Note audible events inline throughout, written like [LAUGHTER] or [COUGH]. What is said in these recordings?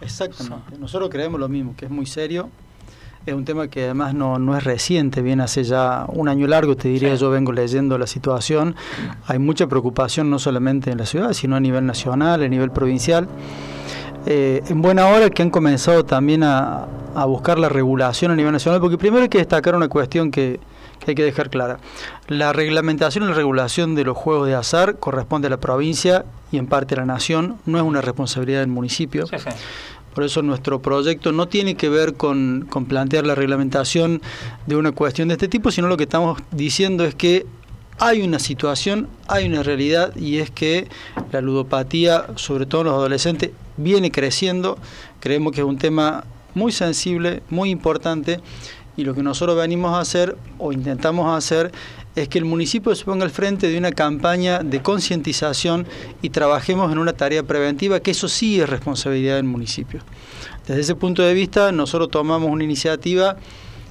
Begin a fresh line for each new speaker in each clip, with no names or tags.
Exactamente. Nosotros creemos lo mismo, que es muy serio. Es un tema que además no, no es reciente, viene hace ya un año largo, te diría, yo vengo leyendo la situación. Hay mucha preocupación no solamente en la ciudad, sino a nivel nacional, a nivel provincial. Eh, en buena hora que han comenzado también a, a, buscar la regulación a nivel nacional, porque primero hay que destacar una cuestión que, que hay que dejar clara. La reglamentación y la regulación de los juegos de azar corresponde a la provincia y en parte a la nación, no es una responsabilidad del municipio. Sí, sí. Por eso nuestro proyecto no tiene que ver con, con, plantear la reglamentación de una cuestión de este tipo, sino lo que estamos diciendo es que hay una situación, hay una realidad y es que la ludopatía, sobre todo en los adolescentes, viene creciendo. Creemos que es un tema muy sensible, muy importante y lo que nosotros venimos a hacer o intentamos hacer es que el municipio se ponga al frente de una campaña de concientización y trabajemos en una tarea preventiva, que eso sí es responsabilidad del municipio. Desde ese punto de vista, nosotros tomamos una iniciativa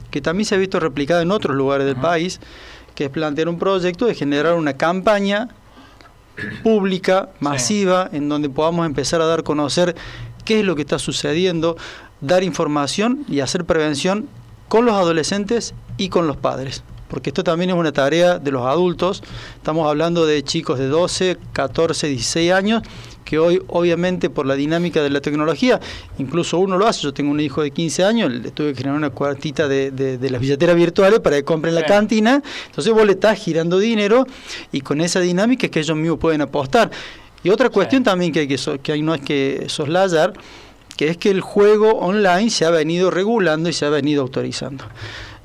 que también se ha visto replicada en otros lugares del país, que es plantear un proyecto de generar una campaña pública, masiva, sí. en donde podamos empezar a dar a conocer qué es lo que está sucediendo, dar información y hacer prevención con los adolescentes y con los padres porque esto también es una tarea de los adultos. Estamos hablando de chicos de 12, 14, 16 años que hoy obviamente por la dinámica de la tecnología, incluso uno lo hace, yo tengo un hijo de 15 años, le tuve que generar una cuartita de, de, de las billeteras virtuales para que compren sí. la cantina, entonces vos le estás girando dinero y con esa dinámica es que ellos mismos pueden apostar. Y otra cuestión sí. también que hay que, so, que hay, no es que soslayar, que es que el juego online se ha venido regulando y se ha venido autorizando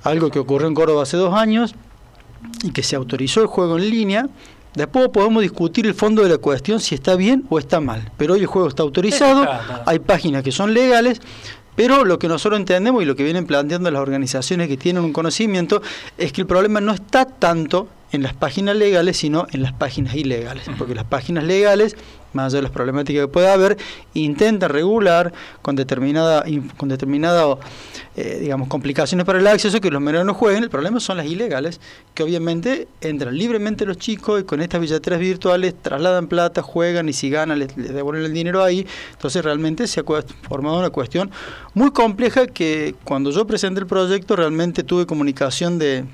algo que ocurrió en Córdoba hace dos años y que se autorizó el juego en línea. Después podemos discutir el fondo de la cuestión si está bien o está mal. Pero hoy el juego está autorizado, hay páginas que son legales, pero lo que nosotros entendemos y lo que vienen planteando las organizaciones que tienen un conocimiento es que el problema no está tanto en las páginas legales, sino en las páginas ilegales. Porque las páginas legales más allá de las problemáticas que pueda haber, intenta regular con determinada, con determinada eh, digamos, complicaciones para el acceso que los menores no jueguen. El problema son las ilegales, que obviamente entran libremente los chicos y con estas billeteras virtuales trasladan plata, juegan y si ganan les, les devuelven el dinero ahí. Entonces realmente se ha formado una cuestión muy compleja que cuando yo presenté el proyecto realmente tuve comunicación de...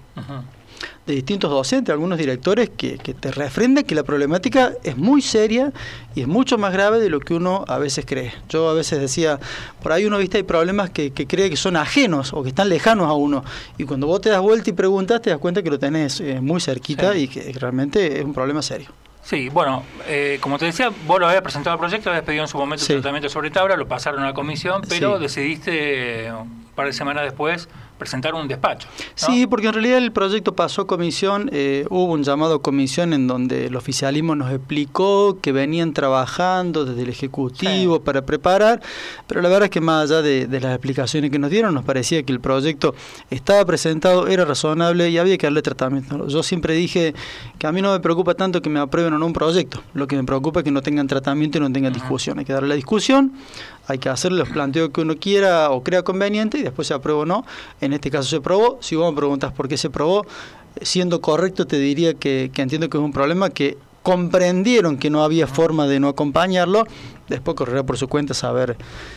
de distintos docentes, algunos directores, que, que, te refrenden que la problemática es muy seria y es mucho más grave de lo que uno a veces cree. Yo a veces decía, por ahí uno viste hay problemas que, que cree que son ajenos o que están lejanos a uno. Y cuando vos te das vuelta y preguntas, te das cuenta que lo tenés eh, muy cerquita sí. y que realmente es un problema serio.
Sí, bueno, eh, como te decía, vos lo habías presentado el proyecto, habías pedido en su momento sí. el tratamiento sobre tabla, lo pasaron a la comisión, pero sí. decidiste un par de semanas después presentar un despacho. ¿no?
Sí, porque en realidad el proyecto pasó a comisión, eh, hubo un llamado a comisión en donde el oficialismo nos explicó que venían trabajando desde el Ejecutivo sí. para preparar, pero la verdad es que más allá de, de, las explicaciones que nos dieron, nos parecía que el proyecto estaba presentado, era razonable y había que darle tratamiento. Yo siempre dije que a mí no me preocupa tanto que me aprueben o no un proyecto, lo que me preocupa es que no tengan tratamiento y no tengan discusión. Hay que darle la discusión, hay que hacer los planteos que uno quiera o crea conveniente y después se aprueba o no. En este caso se aprobó. Si vos me preguntas por qué se aprobó, siendo correcto te diría que, que entiendo que es un problema que comprendieron que no había forma de no acompañarlo después correrá por su cuenta saber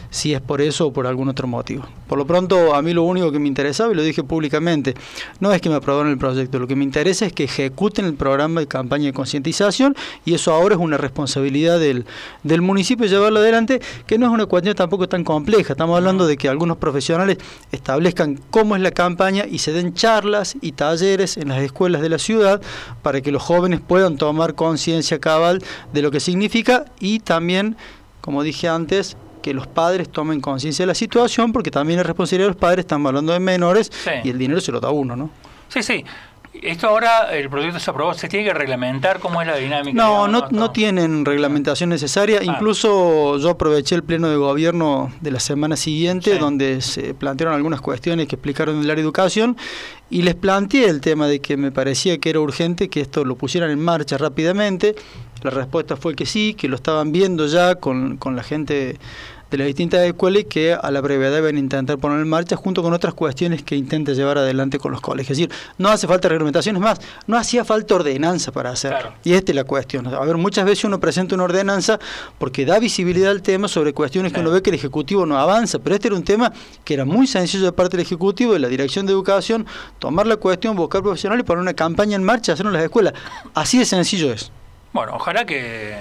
si es por eso o por algún otro motivo. Por lo pronto, a mí lo único que me interesaba, y lo dije públicamente, no es que me aprobaron el proyecto, lo que me interesa es que ejecuten el programa de campaña de concientización y eso ahora es una responsabilidad del, del municipio llevarlo adelante, que no es una cuestión tampoco tan compleja. Estamos hablando de que algunos profesionales establezcan cómo es la campaña y se den charlas y talleres en las escuelas de la ciudad para que los jóvenes puedan tomar conciencia cabal de lo que significa y también como dije antes, que los padres tomen conciencia de la situación, porque también es responsabilidad de los padres, estamos hablando de menores sí. y el dinero se lo da uno, ¿no?
Sí, sí. Esto ahora, el proyecto se aprobó, ¿se tiene que reglamentar cómo es la dinámica?
No, no, no tienen reglamentación necesaria. Ah. Incluso yo aproveché el pleno de gobierno de la semana siguiente, sí. donde se plantearon algunas cuestiones que explicaron en el área de educación, y les planteé el tema de que me parecía que era urgente que esto lo pusieran en marcha rápidamente. La respuesta fue que sí, que lo estaban viendo ya con, con la gente de las distintas escuelas y que a la brevedad deben intentar poner en marcha junto con otras cuestiones que intente llevar adelante con los colegios. Es decir, no hace falta reglamentaciones más, no hacía falta ordenanza para hacerlo. Y esta es la cuestión. A ver, muchas veces uno presenta una ordenanza porque da visibilidad al tema sobre cuestiones que uno ve que el Ejecutivo no avanza, pero este era un tema que era muy sencillo de parte del Ejecutivo, de la Dirección de Educación, tomar la cuestión, buscar profesionales y poner una campaña en marcha, hacerlo en las escuelas. Así de sencillo es.
Bueno, ojalá que,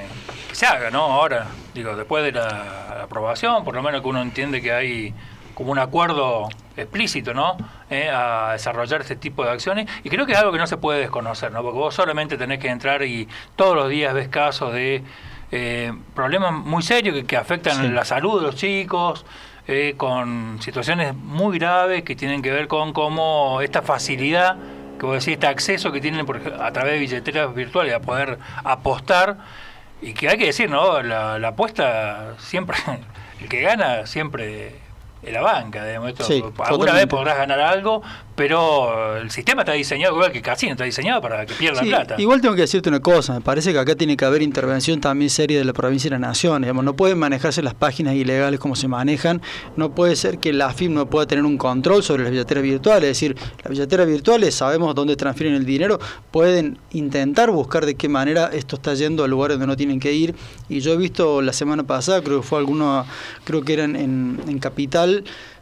se haga, ¿no? Ahora, digo, después de la, aprobación, por lo menos que uno entiende que hay como un acuerdo explícito, ¿no? Eh, a desarrollar este tipo de acciones. Y creo que es algo que no se puede desconocer, ¿no? Porque vos solamente tenés que entrar y todos los días ves casos de eh, problemas muy serios que, afectan la salud de los chicos, eh, con situaciones muy graves que tienen que ver con cómo esta facilidad que vos decís, este acceso que tienen por a través de billeteras virtuales a poder apostar y que hay que decir, ¿no? La, la apuesta siempre, [LAUGHS] el que gana siempre es la banca. Digamos, alguna vez podrás ganar algo, pero el sistema está diseñado, igual que el casino, está diseñado para que pierda plata.
Igual tengo que decirte una cosa, me parece que acá tiene que haber intervención también seria de la provincia y la nación. Digamos, no pueden manejarse las páginas ilegales como se manejan, no puede ser que la AFIM no pueda tener un control sobre las billeteras virtuales, es decir, las billeteras virtuales sabemos dónde transfieren el dinero, pueden intentar buscar de qué manera esto está yendo a lugares donde no tienen que ir. Y yo he visto la semana pasada, creo que fue alguno, creo que eran en, en Capital,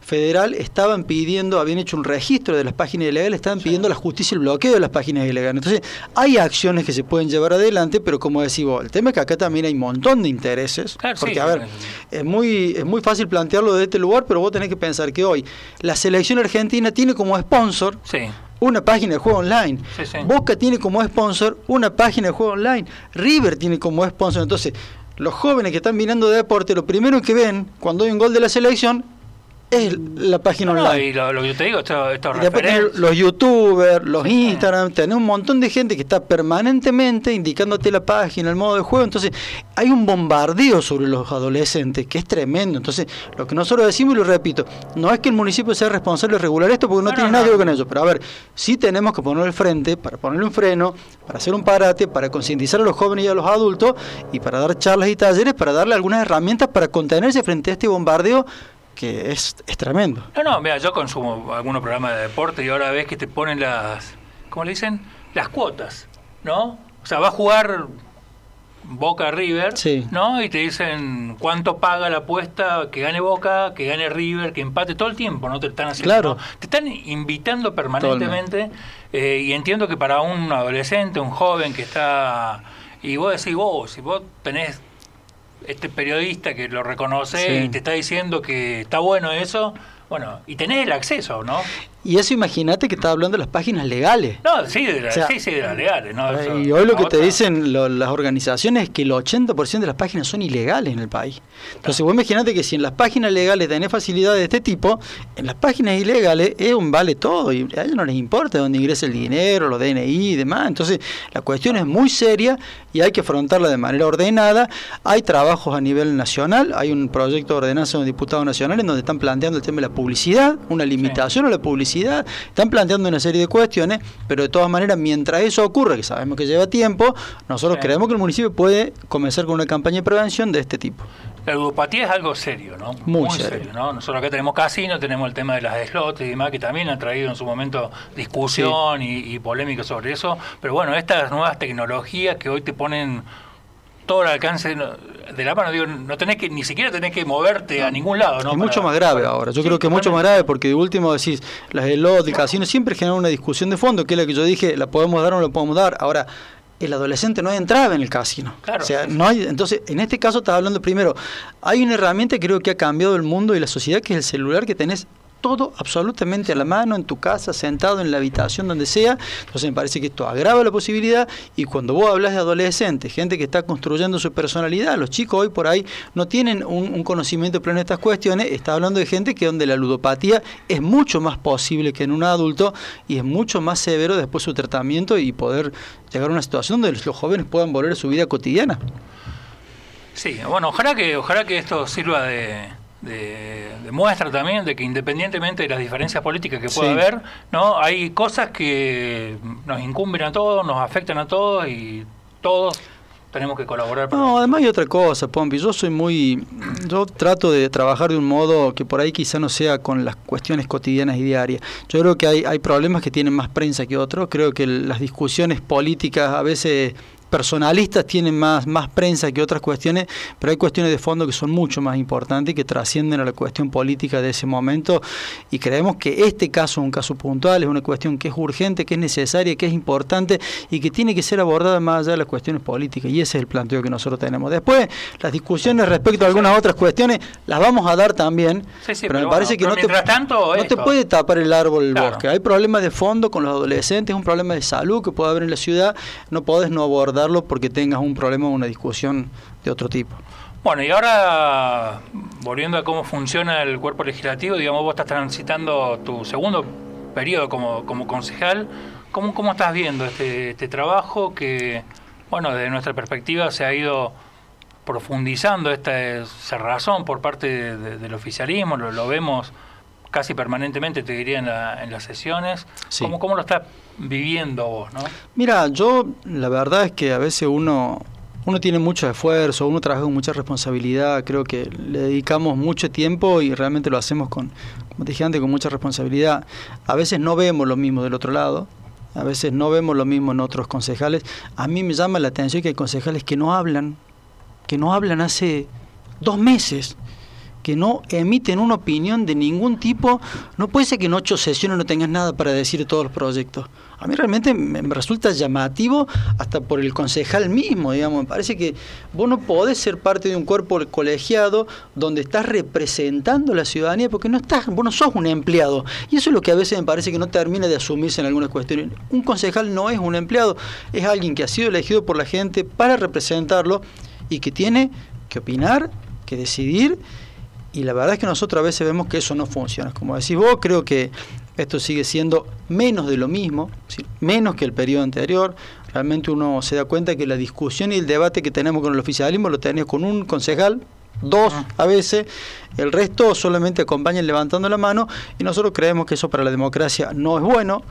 federal estaban pidiendo, habían hecho un registro de las páginas ilegales, estaban pidiendo la justicia el bloqueo de las páginas ilegales. Entonces, hay acciones que se pueden llevar adelante, pero como decís vos, el tema es que acá también hay un montón de intereses. porque, a ver, es muy, es muy fácil plantearlo de este lugar, pero vos tenés que pensar que hoy la selección argentina tiene como sponsor una página de juego online. Boca tiene como sponsor una página de juego online. River tiene como sponsor. Entonces, los jóvenes que están mirando de deporte, lo primero que ven cuando hay un gol de la selección es la página online.
y lo, que yo te digo, esto, esto
los youtubers, los Instagram, tenés un montón de gente que está permanentemente indicándote la página, el modo de juego. Entonces, hay un bombardeo sobre los adolescentes que es tremendo. Entonces, lo que nosotros decimos, y lo repito, no es que el municipio sea responsable de regular esto porque no, tiene nada que ver con eso. Pero a ver, sí tenemos que poner el frente para ponerle un freno, para hacer un parate, para concientizar a los jóvenes y a los adultos y para dar charlas y talleres, para darle algunas herramientas para contenerse frente a este bombardeo que es, es tremendo.
No, no, mira, yo consumo algunos programas de deporte y ahora ves que te ponen las, ¿cómo le dicen? Las cuotas, ¿no? O sea, va a jugar Boca River, ¿no? Y te dicen cuánto paga la apuesta, que gane Boca, que gane River, que empate todo el tiempo, ¿no? Te están haciendo,
claro.
te están invitando permanentemente eh, y entiendo que para un adolescente, un joven que está y vos decís vos, si vos tenés este periodista que lo reconoce y te está diciendo que está bueno eso, bueno, y tenés el acceso, ¿no?
Y eso imagínate que estaba hablando de las páginas legales.
No, sí, de, sí, sí, de las legales. ¿no?
y hoy lo que te dicen las organizaciones es que el 80% de las páginas son ilegales en el país. Entonces vos imagínate que si en las páginas legales tenés facilidades de este tipo, en las páginas ilegales es un vale todo y a ellos no les importa dónde ingresa el dinero, los DNI y demás. Entonces la cuestión es muy seria y hay que afrontarla de manera ordenada. Hay trabajos a nivel nacional, hay un proyecto de ordenanza de un diputado nacional en donde están planteando el tema de la publicidad, una limitación a la publicidad están planteando una serie de cuestiones, pero de todas maneras, mientras eso ocurre, que sabemos que lleva tiempo, nosotros creemos que el municipio puede comenzar con una campaña de prevención de este tipo.
La ludopatía es algo serio, ¿no?
Muy, serio.
¿no? Nosotros acá tenemos casino, tenemos el tema de las slots y demás, que también han traído en su momento discusión y, y polémica sobre eso. Pero bueno, estas nuevas tecnologías que hoy te ponen todo el alcance de la mano, digo, no tenés que, ni siquiera tenés que moverte a ningún lado, ¿no?
Es mucho más grave ahora, yo creo que es mucho más grave porque de último decís, las de los del casino siempre generan una discusión de fondo, que es la que yo dije, la podemos dar o no la podemos dar. Ahora, el adolescente no entraba en el casino.
Claro.
O sea, no hay, entonces, en este caso estás hablando primero, hay una herramienta que creo que ha cambiado el mundo y la sociedad, que es el celular que tenés todo absolutamente a la mano, en tu casa, sentado en la habitación, donde sea. Entonces me parece que esto agrava la posibilidad y cuando vos hablas de adolescentes, gente que está construyendo su personalidad, los chicos hoy por ahí no tienen un, conocimiento pleno de estas cuestiones, está hablando de gente que donde la ludopatía es mucho más posible que en un adulto y es mucho más severo después su tratamiento y poder llegar a una situación donde los jóvenes puedan volver a su vida cotidiana.
Sí, bueno, ojalá que, ojalá que esto sirva de demuestra también de que independientemente de las diferencias políticas que pueda haber, no hay cosas que nos incumben a todos, nos afectan a todos y todos tenemos que colaborar.
no, además hay otra cosa, Pompi. Yo soy muy. Yo trato de trabajar de un modo que por ahí quizá no sea con las cuestiones cotidianas y diarias. Yo creo que hay, hay problemas que tienen más prensa que otros. Creo que las discusiones políticas a veces personalistas tienen más, más prensa que otras cuestiones, pero hay cuestiones de fondo que son mucho más importantes y que trascienden a la cuestión política de ese momento y creemos que este caso es un caso puntual, es una cuestión que es urgente, que es necesaria, que es importante y que tiene que ser abordada más allá de las cuestiones políticas y ese es el planteo que nosotros tenemos. Después, las discusiones respecto a algunas otras cuestiones las vamos a dar también, pero, me parece que no, te,
tanto,
no te puede tapar el árbol el bosque. Hay problemas de fondo con los adolescentes, un problema de salud que puede haber en la ciudad, no podés no abordar darlo porque tengas un problema o una discusión de otro tipo.
Bueno, y ahora, volviendo a cómo funciona el cuerpo legislativo, digamos, vos estás transitando tu segundo periodo como, como concejal. ¿Cómo, ¿Cómo estás viendo este, este trabajo que, bueno, desde nuestra perspectiva se ha ido profundizando esta cerrazón por parte del oficialismo? Lo, lo vemos casi permanentemente, te diría, en, las sesiones. ¿Cómo, ¿Cómo, lo estás viviendo vos? ¿no?
Mira, yo la verdad es que a veces uno, uno tiene mucho esfuerzo, uno trabaja con mucha responsabilidad, creo que le dedicamos mucho tiempo y realmente lo hacemos con, como dije antes, con mucha responsabilidad. A veces no vemos lo mismo del otro lado. A veces no vemos lo mismo en otros concejales. A mí me llama la atención que hay concejales que no hablan, que no hablan hace dos meses que no emiten una opinión de ningún tipo, no puede ser que en ocho sesiones no tengas nada para decir de todos los proyectos. A mí realmente me resulta llamativo hasta por el concejal mismo, digamos. Me parece que vos no podés ser parte de un cuerpo colegiado donde estás representando a la ciudadanía porque no estás, vos no sos un empleado. Y eso es lo que a veces me parece que no termina de asumirse en algunas cuestiones. Un concejal no es un empleado, es alguien que ha sido elegido por la gente para representarlo y que tiene que opinar, que decidir y la verdad es que nosotros a veces vemos que eso no funciona. Como decís vos, creo que esto sigue siendo menos de lo mismo, menos que el periodo anterior. Realmente uno se da cuenta que la discusión y el debate que tenemos con el oficialismo lo tenemos con un concejal, dos ah. a veces, el resto solamente acompañan levantando la mano y nosotros creemos que eso para la democracia no es bueno.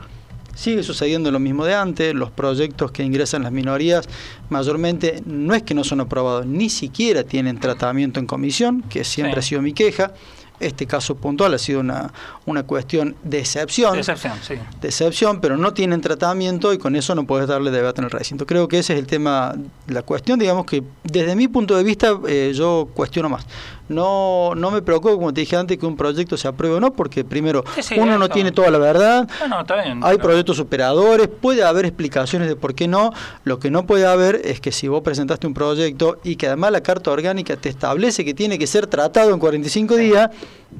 Sigue sucediendo lo mismo de antes, los proyectos que ingresan las minorías mayormente no es que no son aprobados, ni siquiera tienen tratamiento en comisión, que siempre ha sido mi queja. Este caso puntual ha sido una, una cuestión de excepción.
De excepción, sí.
De excepción, pero no tienen tratamiento y con eso no puedes darle debate en el recinto. Creo que ese es el tema, la cuestión, digamos que desde mi punto de vista eh, yo cuestiono más. No, no me preocupa, como te dije antes, que un proyecto se apruebe o no, porque primero, uno no tiene toda la verdad, hay proyectos superadores, puede haber explicaciones de por qué no, lo que no puede haber es que si vos presentaste un proyecto y que además la Carta Orgánica te establece que tiene que ser tratado en 45 días,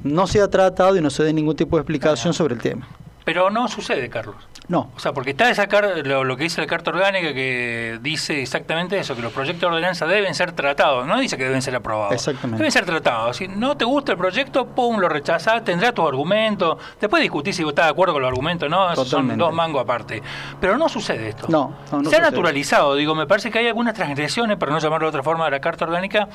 no sea tratado y no se dé ningún tipo de explicación sobre el tema.
Pero no sucede, Carlos.
No.
O sea, porque está esa lo, lo, que dice la Carta Orgánica que dice exactamente eso, que los proyectos de ordenanza deben ser tratados, no dice que deben ser aprobados.
Exactamente.
Deben ser tratados. Si no te gusta el proyecto, pum, lo rechazás, tendrá tus argumentos, después discutís si estás de acuerdo con los argumentos, no, Esos son dos mangos aparte. Pero no sucede esto.
No,
Se ha naturalizado, digo, me parece que hay algunas transgresiones, para no llamarlo de otra forma, de la Carta Orgánica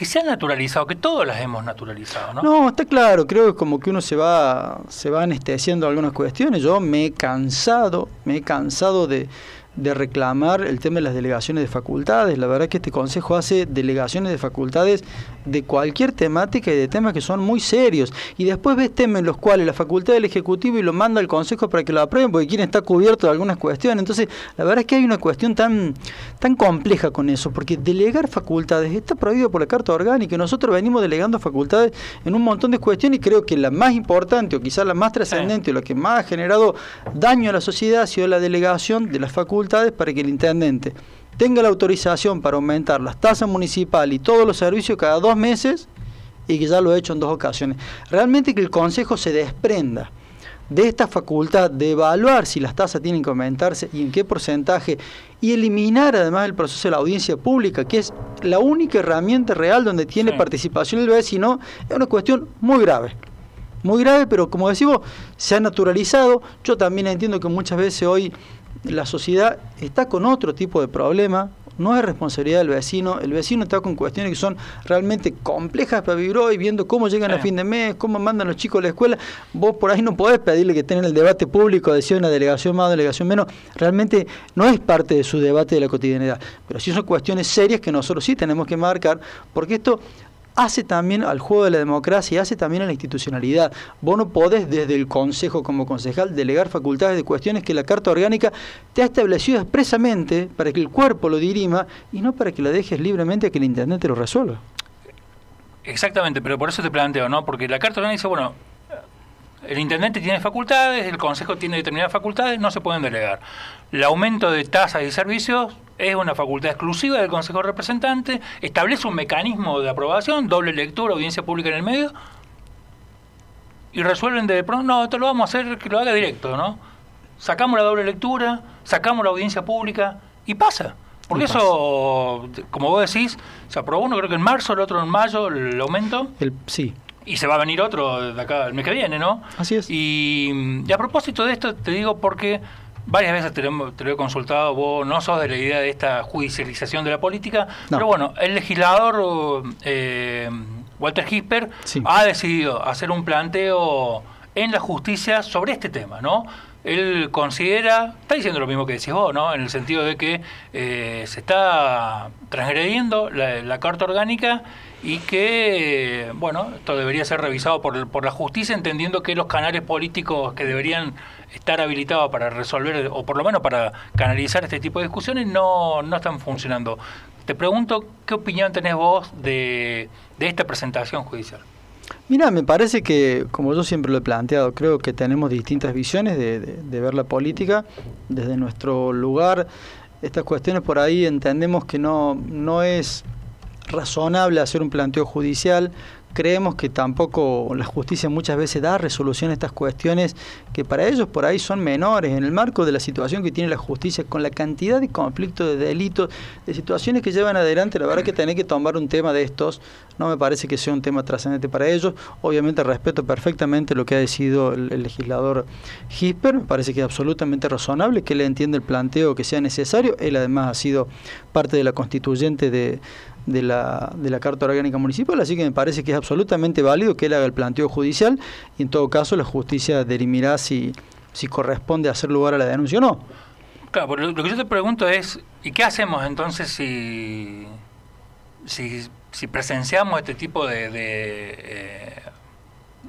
que se han naturalizado, que todos las hemos naturalizado, ¿no?
No, está claro, creo que como que uno se va, se va anestesiando algunas cuestiones. Yo me he cansado, me he cansado de, de reclamar el tema de las delegaciones de facultades. La verdad es que este Consejo hace delegaciones de facultades de cualquier temática y de temas que son muy serios. Y después ves temas en los cuales la facultad del Ejecutivo y lo manda al Consejo para que lo aprueben porque quieren estar cubierto de algunas cuestiones. Entonces, la verdad es que hay una cuestión tan, tan compleja con eso, porque delegar facultades está prohibido por la Carta Orgánica y nosotros venimos delegando facultades en un montón de cuestiones y creo que la más importante o quizás la más trascendente o la que más ha generado daño a la sociedad ha sido la delegación de las facultades para que el intendente tenga la autorización para aumentar las tasas municipales y todos los servicios cada dos meses y que ya lo he hecho en dos ocasiones. Realmente que el Consejo se desprenda de esta facultad de evaluar si las tasas tienen que aumentarse y en qué porcentaje y eliminar además el proceso de la audiencia pública, que es la única herramienta real donde tiene participación el vecino, es una cuestión muy grave. Muy grave, pero como decimos, se ha naturalizado. Yo también entiendo que muchas veces hoy la sociedad está con otro tipo de problema, no es responsabilidad del vecino. El vecino está con cuestiones que son realmente complejas para vivir hoy, viendo cómo llegan a fin de mes, cómo mandan los chicos a la escuela. Vos por ahí no podés pedirle que tengan el debate público, decir una delegación más, delegación menos. Realmente no es parte de su debate de la cotidianidad. Pero sí son cuestiones serias que nosotros sí tenemos que marcar, porque esto hace también al juego de la democracia hace también a la institucionalidad. Vos no podés desde el Consejo como concejal delegar facultades de cuestiones que la Carta Orgánica te ha establecido expresamente para que el cuerpo lo dirima y no para que la dejes libremente a que el intendente lo resuelva.
Exactamente, pero por eso te planteo, ¿no? Porque la Carta Orgánica dice, bueno, el intendente tiene facultades, el consejo tiene determinadas facultades, no se pueden delegar. El aumento de tasas y servicios es una facultad exclusiva del consejo representante, establece un mecanismo de aprobación, doble lectura, audiencia pública en el medio, y resuelven de pronto, no, esto lo vamos a hacer que lo haga directo, ¿no? Sacamos la doble lectura, sacamos la audiencia pública y pasa. Porque eso, como vos decís, se aprobó uno creo que en marzo, el otro en mayo, el aumento.
El, sí,
y se va a venir otro de acá el mes que viene, ¿no?
Así es.
Y, a propósito de esto, te digo porque varias veces te lo, he consultado, vos no sos de la idea de esta judicialización de la política, pero bueno, el legislador eh, Walter Hisper ha decidido hacer un planteo en la justicia sobre este tema, ¿no? Él considera, está diciendo lo mismo que decís vos, ¿no? En el sentido de que eh, se está transgrediendo la, la Carta Orgánica y que, bueno, esto debería ser revisado por, por la justicia, entendiendo que los canales políticos que deberían estar habilitados para resolver, o por lo menos para canalizar este tipo de discusiones, no, no están funcionando. Te pregunto, ¿qué opinión tenés vos de, de esta presentación judicial?
Mira, me parece que, como yo siempre lo he planteado, creo que tenemos distintas visiones de, de ver la política desde nuestro lugar. Estas cuestiones por ahí entendemos que no, no es razonable hacer un planteo judicial creemos que tampoco la justicia muchas veces da resolución a estas cuestiones que para ellos por ahí son menores. En el marco de la situación que tiene la justicia, con la cantidad de conflictos, de delitos, de situaciones que llevan adelante, la verdad que tener que tomar un tema de estos no me parece que sea un tema trascendente para ellos. Obviamente respeto perfectamente lo que ha decidido el, legislador Gisper, me parece que es absolutamente razonable, que él entiende el planteo que sea necesario. Él además ha sido parte de la constituyente de de la, de la Carta Orgánica Municipal, así que me parece que es absolutamente válido que él haga el planteo judicial y en todo caso la justicia dirimirá si, si corresponde hacer lugar a la denuncia o no.
Claro, lo que yo te pregunto es, ¿y qué hacemos entonces si, si, si presenciamos este tipo de, de eh,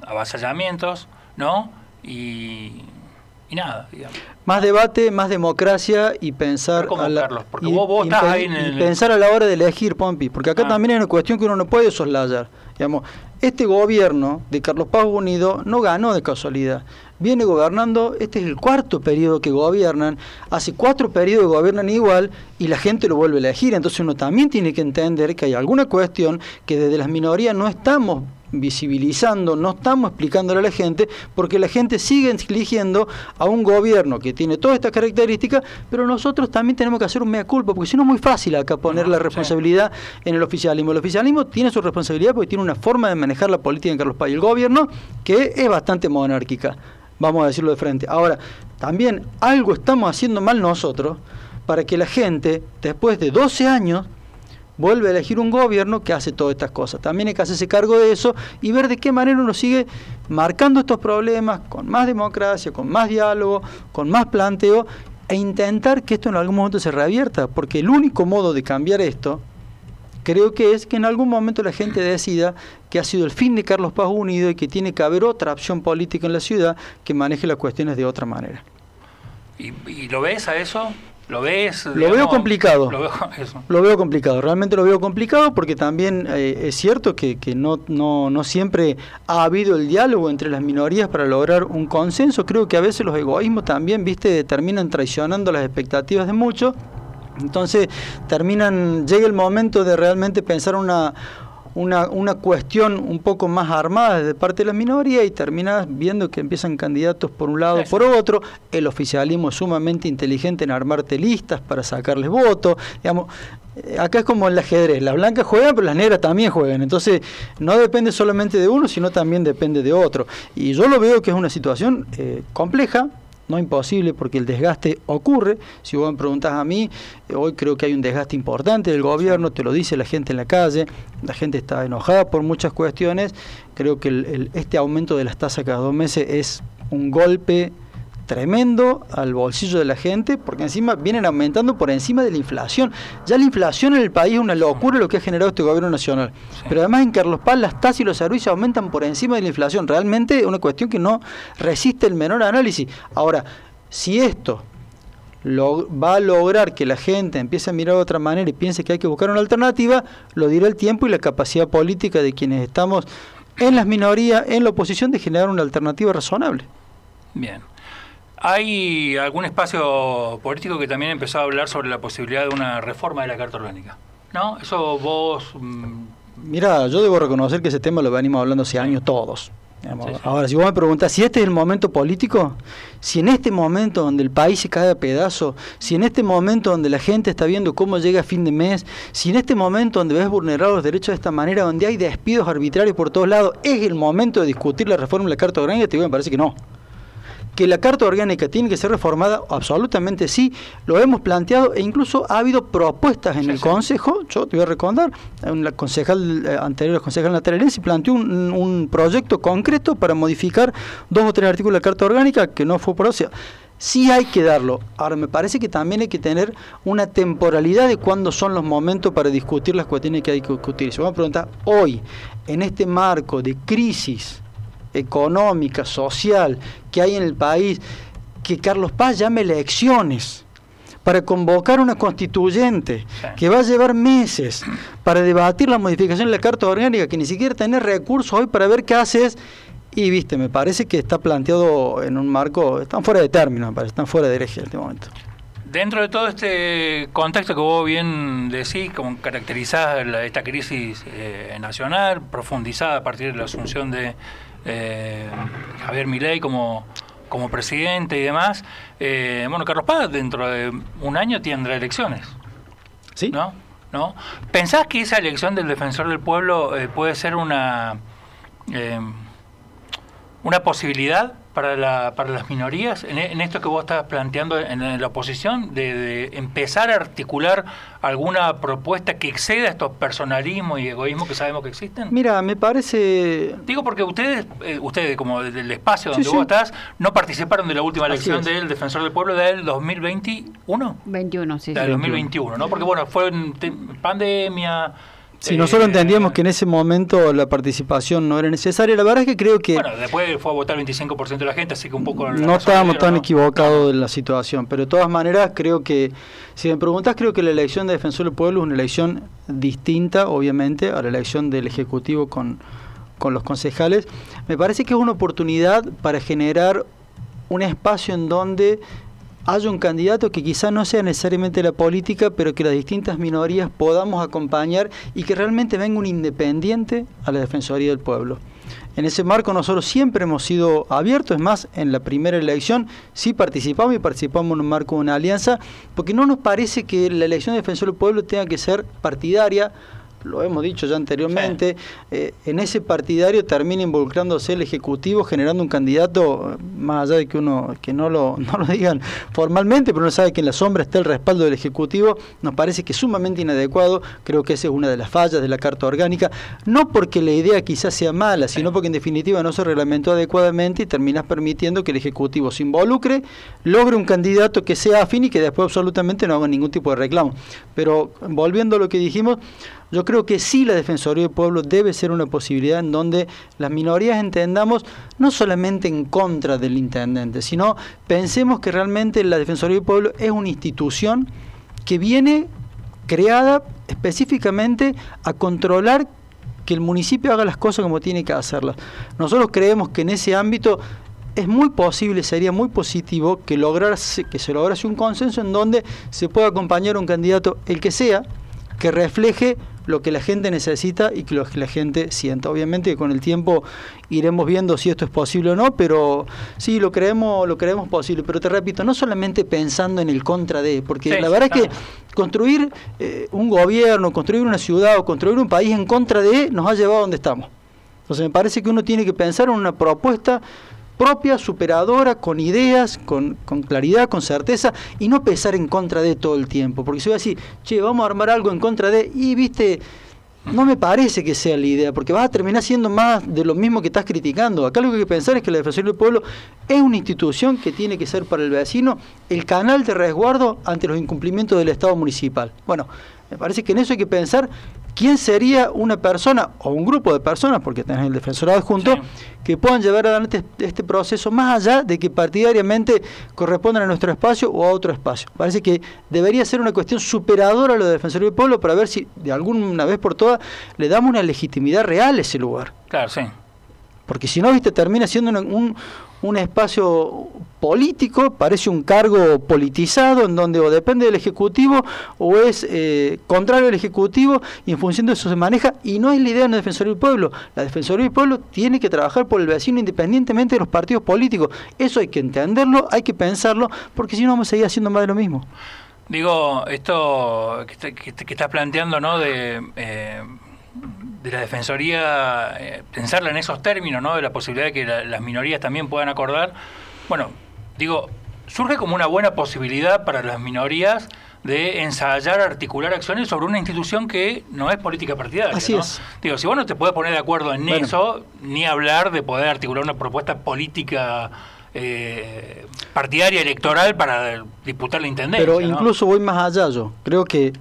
avasallamientos, ¿no? Y y nada,
Más debate, más democracia y pensar
a la,
pensar a la hora de elegir, Pompi, porque acá ah. también hay una cuestión que uno no puede soslayar. Digamos, este gobierno de Carlos Paz Unido no ganó de casualidad. Viene gobernando, este es el cuarto periodo que gobiernan, hace cuatro periodos gobiernan igual y la gente lo vuelve a elegir. Entonces uno también tiene que entender que hay alguna cuestión que desde las minorías no estamos visibilizando, no estamos explicándole a la gente, porque la gente sigue eligiendo a un gobierno que tiene todas estas características, pero nosotros también tenemos que hacer un mea culpa, porque si no es muy fácil acá poner la responsabilidad en el oficialismo. El oficialismo tiene su responsabilidad porque tiene una forma de manejar la política en Carlos Paz y el gobierno que es bastante monárquica, vamos a decirlo de frente. Ahora, también algo estamos haciendo mal nosotros para que la gente, después de 12 años, vuelve a elegir un gobierno que hace todas estas cosas. También hay que hacerse cargo de eso y ver de qué manera uno sigue marcando estos problemas con más democracia, con más diálogo, con más planteo e intentar que esto en algún momento se reavierta, porque el único modo de cambiar esto creo que es que en algún momento la gente decida que ha sido el fin de Carlos Paz Unido y que tiene que haber otra opción política en la ciudad que maneje las cuestiones de otra manera.
¿Y, y lo ves a eso? ¿Lo ves?
Lo veo complicado. [LAUGHS] Lo veo, complicado. Realmente lo veo complicado porque también eh, es cierto que, que no, no, no, siempre ha habido el diálogo entre las minorías para lograr un consenso. Creo que a veces los egoísmos también, viste, terminan traicionando las expectativas de muchos. Entonces terminan, llega el momento de realmente pensar una una, una cuestión un poco más armada de parte de la minoría y terminas viendo que empiezan candidatos por un lado por otro, el oficialismo es sumamente inteligente en armarte listas para sacarles votos, digamos, eh, acá es como el ajedrez, las blancas juegan pero las negras también juegan, entonces no depende solamente de uno, sino también depende de otro. Y yo lo veo que es una situación eh, compleja, no imposible porque el desgaste ocurre. Si vos me preguntas a mí, eh, hoy creo que hay un desgaste importante del gobierno, te lo dice la gente en la calle, la gente está enojada por muchas cuestiones. Creo que este aumento de las tasas cada dos meses es un golpe tremendo al bolsillo de la gente, porque encima vienen aumentando por encima de la inflación. Ya la inflación en el país es una locura lo que ha generado este gobierno nacional. Pero además en Carlos Paz las tasas y los servicios aumentan por encima de la inflación. Realmente es una cuestión que no resiste el menor análisis. Ahora, si esto lo, va a lograr que la gente empiece a mirar de otra manera y piense que hay que buscar una alternativa, lo dirá el tiempo y la capacidad política de quienes estamos en las minorías, en la oposición, de generar una alternativa razonable.
Bien. Hay algún espacio político que también empezó a hablar sobre la posibilidad de una reforma de la Carta Orgánica. ¿No? Eso vos...
Mm, Mira, yo debo reconocer que ese tema lo venimos hablando hace años todos. Ahora, si vos me preguntás si este es el momento político, si en este momento donde el país se cae a pedazos, si en este momento donde la gente está viendo cómo llega a fin de mes, si en este momento donde ves vulnerados los derechos de esta manera, donde hay despidos arbitrarios por todos lados, es el momento de discutir la reforma de la Carta Orgánica, te digo, me parece que no que la Carta Orgánica tiene que ser reformada, absolutamente sí, lo hemos planteado e incluso ha habido propuestas en el Consejo, yo te voy a recordar, un concejal eh, anterior, concejal y planteó un, un, proyecto concreto para modificar dos o tres artículos de la Carta Orgánica que no fue por o sí hay que darlo. Ahora, me parece que también hay que tener una temporalidad de cuándo son los momentos para discutir las cuestiones que hay que discutir. Se va a preguntar, hoy, en este marco de crisis, económica, social que hay en el país, que Carlos Paz llame elecciones para convocar una constituyente que va a llevar meses para debatir la modificación de la Carta Orgánica, que ni siquiera tiene recursos hoy para ver qué haces. Y viste, me parece que está planteado en un marco, están fuera de término, me parece, están fuera de eje en este momento.
Dentro de todo este contexto que vos bien decís, como caracterizás esta crisis eh, nacional, profundizada a partir de la asunción de eh, Javier Milei como, como presidente y demás. Eh, bueno, Carlos Paz dentro de un año tendrá elecciones.
¿Sí?
¿No? ¿No? ¿Pensás que esa elección del defensor del pueblo eh, puede ser una, eh, una posibilidad para, la, para las minorías, en, esto que vos estás planteando en, la oposición, de, empezar a articular alguna propuesta que exceda estos personalismos y egoísmos que sabemos que existen?
Mira, me parece...
Digo porque ustedes, eh, ustedes como del espacio donde vos estás, no participaron de la última elección del Defensor del Pueblo del 2021.
21, sí.
Del 2021, ¿no? Porque bueno, fue pandemia
si nosotros entendíamos que en ese momento la participación no era necesaria, la verdad es que creo que...
Bueno, después fue a votar el 25% de la gente, así que un poco...
No estábamos tan equivocados en la situación, pero de todas maneras creo que, si me preguntas, creo que la elección de Defensor del Pueblo es una elección distinta, obviamente, a la elección del Ejecutivo con, con los concejales. Me parece que es una oportunidad para generar un espacio en donde haya un candidato que quizá no sea necesariamente la política, pero que las distintas minorías podamos acompañar y que realmente venga un independiente a la Defensoría del Pueblo. En ese marco nosotros siempre hemos sido abiertos, es más, en la primera elección sí participamos y participamos en un marco de una alianza, porque no nos parece que la elección de Defensor del Pueblo tenga que ser partidaria, lo hemos dicho ya anteriormente, eh, en ese partidario termina involucrándose el Ejecutivo generando un candidato, más allá de que uno que no lo, [LAUGHS] no lo digan formalmente, pero uno sabe que en la sombra está el respaldo del Ejecutivo, nos parece que es sumamente inadecuado, creo que esa es una de las fallas de la Carta Orgánica, no porque la idea quizás sea mala, sino porque en definitiva no se reglamentó adecuadamente y terminas permitiendo que el Ejecutivo se involucre, logre un candidato que sea afín y que después absolutamente no haga ningún tipo de reclamo. Pero volviendo a lo que dijimos, yo creo que sí la Defensoría del Pueblo debe ser una posibilidad en donde las minorías entendamos no solamente en contra del intendente, sino pensemos que realmente la Defensoría del Pueblo es una institución que viene creada específicamente a controlar que el municipio haga las cosas como tiene que hacerlas. Nosotros creemos que en ese ámbito es muy posible, sería muy positivo que, lograrse, que se lograse un consenso en donde se pueda acompañar un candidato, el que sea, que refleje lo que la gente necesita y que lo que la gente sienta. Obviamente con el tiempo iremos viendo si esto es posible o no, pero sí lo creemos, lo creemos posible. Pero te repito, no solamente pensando en el contra de, porque la verdad es que construir eh, un gobierno, construir una ciudad o construir un país en contra de nos ha llevado a donde estamos. Entonces me parece que uno tiene que pensar en una propuesta propia, superadora, con ideas, con, con, claridad, con certeza, y no pensar en contra de todo el tiempo. Porque si voy a decir, che, vamos a armar algo en contra de, y viste, no me parece que sea la idea, porque vas a terminar siendo más de lo mismo que estás criticando. Acá lo que hay que pensar es que la Defensoría del Pueblo es una institución que tiene que ser para el vecino el canal de resguardo ante los incumplimientos del Estado municipal. Bueno, me parece que en eso hay que pensar quién sería una persona o un grupo de personas, porque tenés el defensorado adjunto, que puedan llevar adelante este proceso más allá de que partidariamente correspondan a nuestro espacio o a otro espacio. Parece que debería ser una cuestión superadora a lo de Defensoría del Pueblo para ver si de alguna vez por todas le damos una legitimidad real a ese lugar.
Claro, sí.
Porque si no, viste, termina siendo un, un espacio político, parece un cargo politizado en donde o depende del Ejecutivo o es eh, contrario al Ejecutivo y en función de eso se maneja y no es la idea de la Defensoría del Pueblo. La Defensoría del Pueblo tiene que trabajar por el vecino independientemente de los partidos políticos. Eso hay que entenderlo, hay que pensarlo, porque si no vamos a seguir haciendo más de lo mismo.
Digo, esto que, estás planteando, ¿no? De... Eh, de la Defensoría, eh, pensarla en esos términos, ¿no? De la posibilidad de que las minorías también puedan acordar. Bueno, digo, surge como una buena posibilidad para las minorías de ensayar, articular acciones sobre una institución que no es política partidaria.
Así es.
Digo, si vos no te puedes poner de acuerdo en eso, ni hablar de poder articular una propuesta política eh, partidaria electoral para disputar la intendencia.
Pero incluso voy más allá yo. Creo que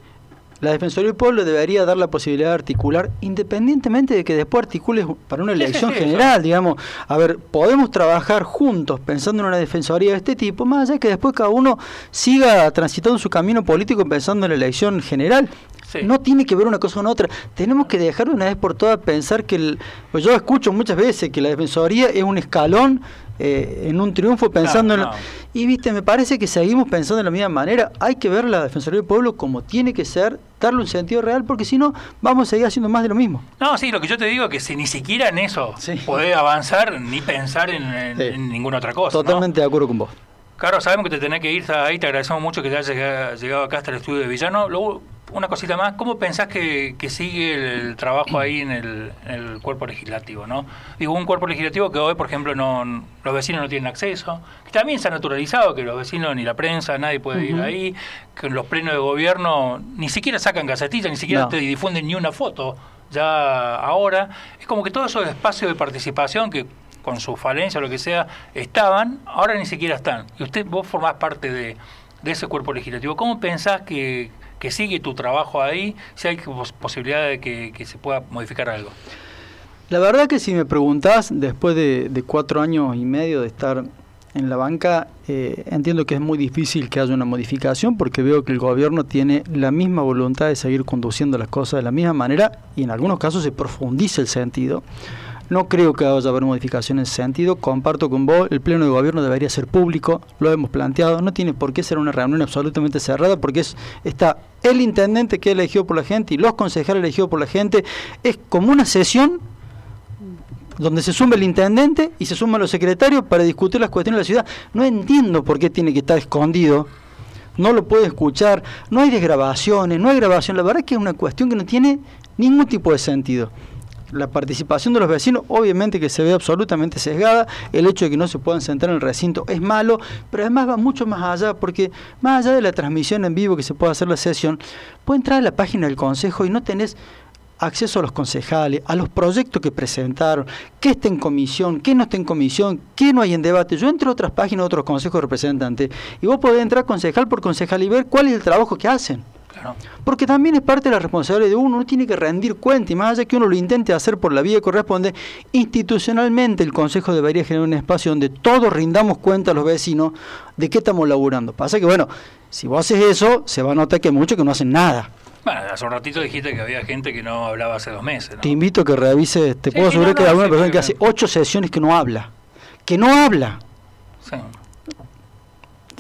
la Defensoría del Pueblo debería dar la posibilidad de articular, independientemente de que después articules para una elección general, digamos. A ver, podemos trabajar juntos pensando en una Defensoría de este tipo, más allá de que después cada uno siga transitando su camino político pensando en la elección general. No tiene que ver una cosa con otra. Tenemos que dejar de una vez por todas pensar que el, pues yo escucho muchas veces que la Defensoría es un escalón eh, en un triunfo pensando en... Y viste, me parece que seguimos pensando de la misma manera. Hay que ver la Defensoría del Pueblo como tiene que ser, darle un sentido real, porque si no, vamos a seguir haciendo más de lo mismo.
No, sí, lo que yo te digo es que si ni siquiera en eso podés avanzar ni pensar en, ninguna otra cosa.
Totalmente de acuerdo con vos.
Carlos, sabemos que te tenés que ir ahí, te agradecemos mucho que te hayas llegado acá hasta el estudio de Villano. Luego, una cosita más, ¿cómo pensás que, sigue el, trabajo ahí en el, cuerpo legislativo? ¿no? Digo, un cuerpo legislativo que hoy, por ejemplo, no los vecinos no tienen acceso, que también se ha naturalizado que los vecinos ni la prensa, nadie puede ir ahí, que los plenos de gobierno ni siquiera sacan gacetillas, ni siquiera te difunden ni una foto ya ahora. Es como que todos esos espacios de participación que con su falencia o lo que sea estaban, ahora ni siquiera están. Y usted, vos formás parte de, de ese cuerpo legislativo. ¿Cómo pensás que que sigue tu trabajo ahí, si hay posibilidad de que, se pueda modificar algo.
La verdad que si me preguntás, después de, cuatro años y medio de estar en la banca, eh, entiendo que es muy difícil que haya una modificación porque veo que el gobierno tiene la misma voluntad de seguir conduciendo las cosas de la misma manera y en algunos casos se profundiza el sentido. No creo que haya haber modificación en ese sentido. Comparto con vos, el Pleno de Gobierno debería ser público, lo hemos planteado. No tiene por qué ser una reunión absolutamente cerrada porque es, está el intendente que elegido por la gente y los concejales elegidos por la gente. Es como una sesión donde se suma el intendente y se suman los secretarios para discutir las cuestiones de la ciudad. No entiendo por qué tiene que estar escondido no lo puede escuchar, no hay desgrabaciones, no hay grabación, la verdad es que es una cuestión que no tiene ningún tipo de sentido la participación de los vecinos obviamente que se ve absolutamente sesgada, el hecho de que no se puedan sentar en el recinto es malo, pero además va mucho más allá, porque más allá de la transmisión en vivo que se pueda hacer la sesión, puede entrar a la página del Consejo y no tenés acceso a los concejales, a los proyectos que presentaron, qué está en comisión, qué no está en comisión, qué no hay en debate. Yo entro a otras páginas de otros consejos representantes y vos podés entrar concejal por concejal y ver cuál es el trabajo que hacen. Porque también es parte de la responsabilidad de uno, uno tiene que rendir cuenta y más allá que uno lo intente hacer por la vía que corresponde, institucionalmente el Consejo debería generar un espacio donde todos rindamos cuenta a los vecinos de qué estamos laburando. Pasa que, bueno, si vos haces eso, se va a notar que hay muchos que no hacen nada.
Bueno, hace un ratito dijiste que había gente que no hablaba hace dos meses.
Te invito a que revises, te puedo asegurar que hay alguna persona que hace ocho sesiones que no habla. Que no habla. Sí.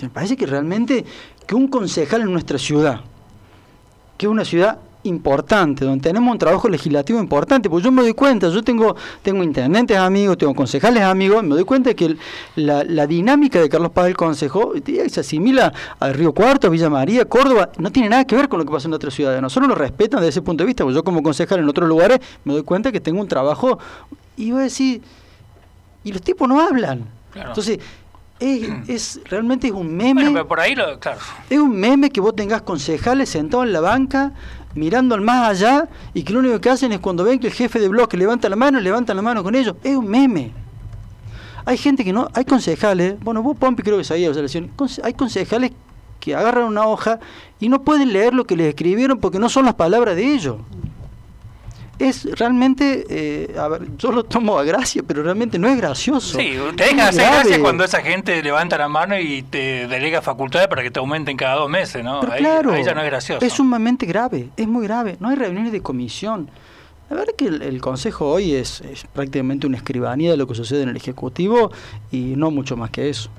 Me parece que realmente que un concejal en nuestra ciudad, que es una ciudad importante, donde tenemos un trabajo legislativo importante, porque yo me doy cuenta, yo tengo, tengo intendentes amigos, tengo concejales amigos, me doy cuenta que la, dinámica de Carlos Paz del Consejo se asimila al Río Cuarto, Villa María, Córdoba, no tiene nada que ver con lo que pasa en otras ciudades, nosotros lo respetan desde ese punto de vista, porque yo como concejal en otros lugares me doy cuenta que tengo un trabajo, y voy a decir, y los tipos no hablan. Entonces, es, realmente es un meme.
Bueno, pero por ahí lo, claro.
Es un meme que vos tengas concejales sentados en la banca mirando al más allá y que lo único que hacen es cuando ven que el jefe de bloque levanta la mano, levantan la mano con ellos. Es un meme. Hay gente que no, hay concejales, bueno, vos Pompi creo que sabía la hay concejales que agarran una hoja y no pueden leer lo que les escribieron porque no son las palabras de ellos es realmente, eh, a ver, yo lo tomo a gracia, pero realmente no es gracioso.
Sí, te deja hacer gracia cuando esa gente levanta la mano y te delega facultades para que te aumenten cada dos meses, ¿no?
ahí, claro, ya no es gracioso. Es sumamente grave, es muy grave. No hay reuniones de comisión. La verdad es que el, Consejo hoy es, es prácticamente una escribanía de lo que sucede en el Ejecutivo y no mucho más que eso.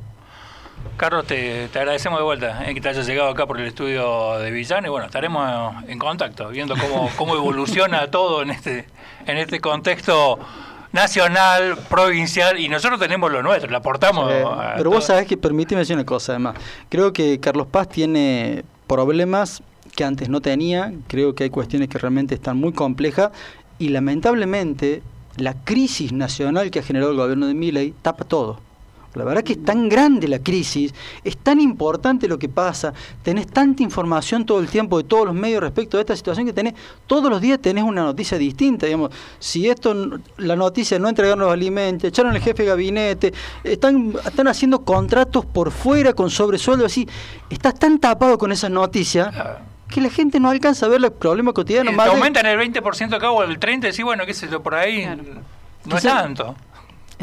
Carlos, te, agradecemos de vuelta eh, que te hayas llegado acá por el estudio de Villano y bueno, estaremos en contacto, viendo cómo, [LAUGHS] cómo evoluciona todo en este, en este contexto nacional, provincial, y nosotros tenemos lo nuestro, lo aportamos.
pero vos sabés que, permíteme decir una cosa además, creo que Carlos Paz tiene problemas que antes no tenía, creo que hay cuestiones que realmente están muy complejas y lamentablemente la crisis nacional que ha generado el gobierno de Miley tapa todo. La verdad que es tan grande la crisis, es tan importante lo que pasa, tenés tanta información todo el tiempo de todos los medios respecto a esta situación que tenés, todos los días tenés una noticia distinta, digamos, si esto, la noticia no entregaron los alimentos, echaron al jefe de gabinete, están, están haciendo contratos por fuera con sobresueldo, así, estás tan tapado con esas noticias que la gente no alcanza a ver los problemas cotidianos.
Eh, aumentan el 20% acá o el 30%, decís, bueno, qué sé yo, por ahí no es tanto.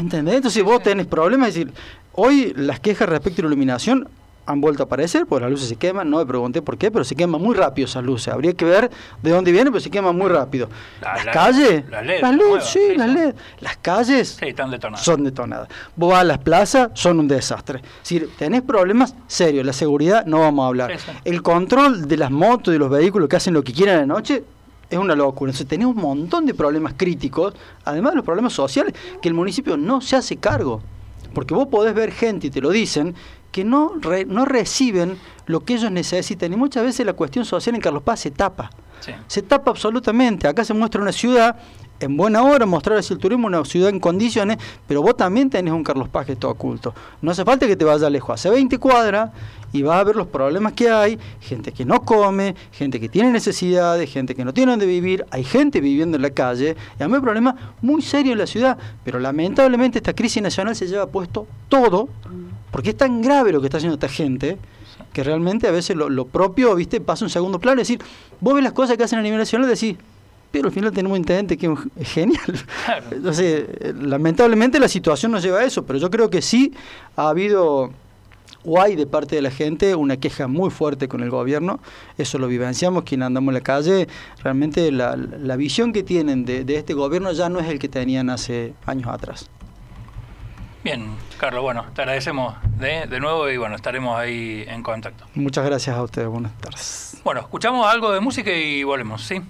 ¿Entendés? Entonces vos tenés problemas, es decir, hoy las quejas respecto a la iluminación han vuelto a aparecer, porque las luces se queman, no me pregunté por qué, pero se queman muy rápido esas luces. Habría que ver de dónde vienen, pero se queman muy rápido. las calles, las luces, sí, las LED, las calles
están detonadas.
son detonadas. Vos vas a las plazas, son un desastre. Es decir, tenés problemas serios, la seguridad no vamos a hablar. El control de las motos y de los vehículos que hacen lo que quieran la noche, es una locura. Entonces tenemos un montón de problemas críticos, además de los problemas sociales, que el municipio no se hace cargo. Porque vos podés ver gente, y te lo dicen, que no, no reciben lo que ellos necesitan. Y muchas veces la cuestión social en Carlos Paz se tapa. Se tapa absolutamente. Acá se muestra una ciudad en buena hora, mostrar el turismo, una ciudad en condiciones, pero vos también tenés un Carlos Paz que está oculto. No hace falta que te vayas lejos. Hace 20 cuadras y vas a ver los problemas que hay, gente que no come, gente que tiene necesidades, gente que no tiene donde vivir, hay gente viviendo en la calle, y hay un problema muy serio en la ciudad, pero lamentablemente esta crisis nacional se lleva puesto todo, porque es tan grave lo que está haciendo esta gente, que realmente a veces lo, propio, viste, pasa un segundo plano, es decir, vos ves las cosas que hacen a nivel nacional y decís, pero al final tenemos un intendente que es genial. [LAUGHS] Entonces, lamentablemente la situación nos lleva a eso, pero yo creo que sí ha habido o hay de parte de la gente una queja muy fuerte con el gobierno, eso lo vivenciamos quien andamos en la calle, realmente la, la visión que tienen de, de, este gobierno ya no es el que tenían hace años atrás.
Bien, Carlos, bueno, te agradecemos de, de nuevo y bueno, estaremos ahí en contacto.
Muchas gracias a ustedes, buenas tardes.
Bueno, escuchamos algo de música y volvemos, ¿sí?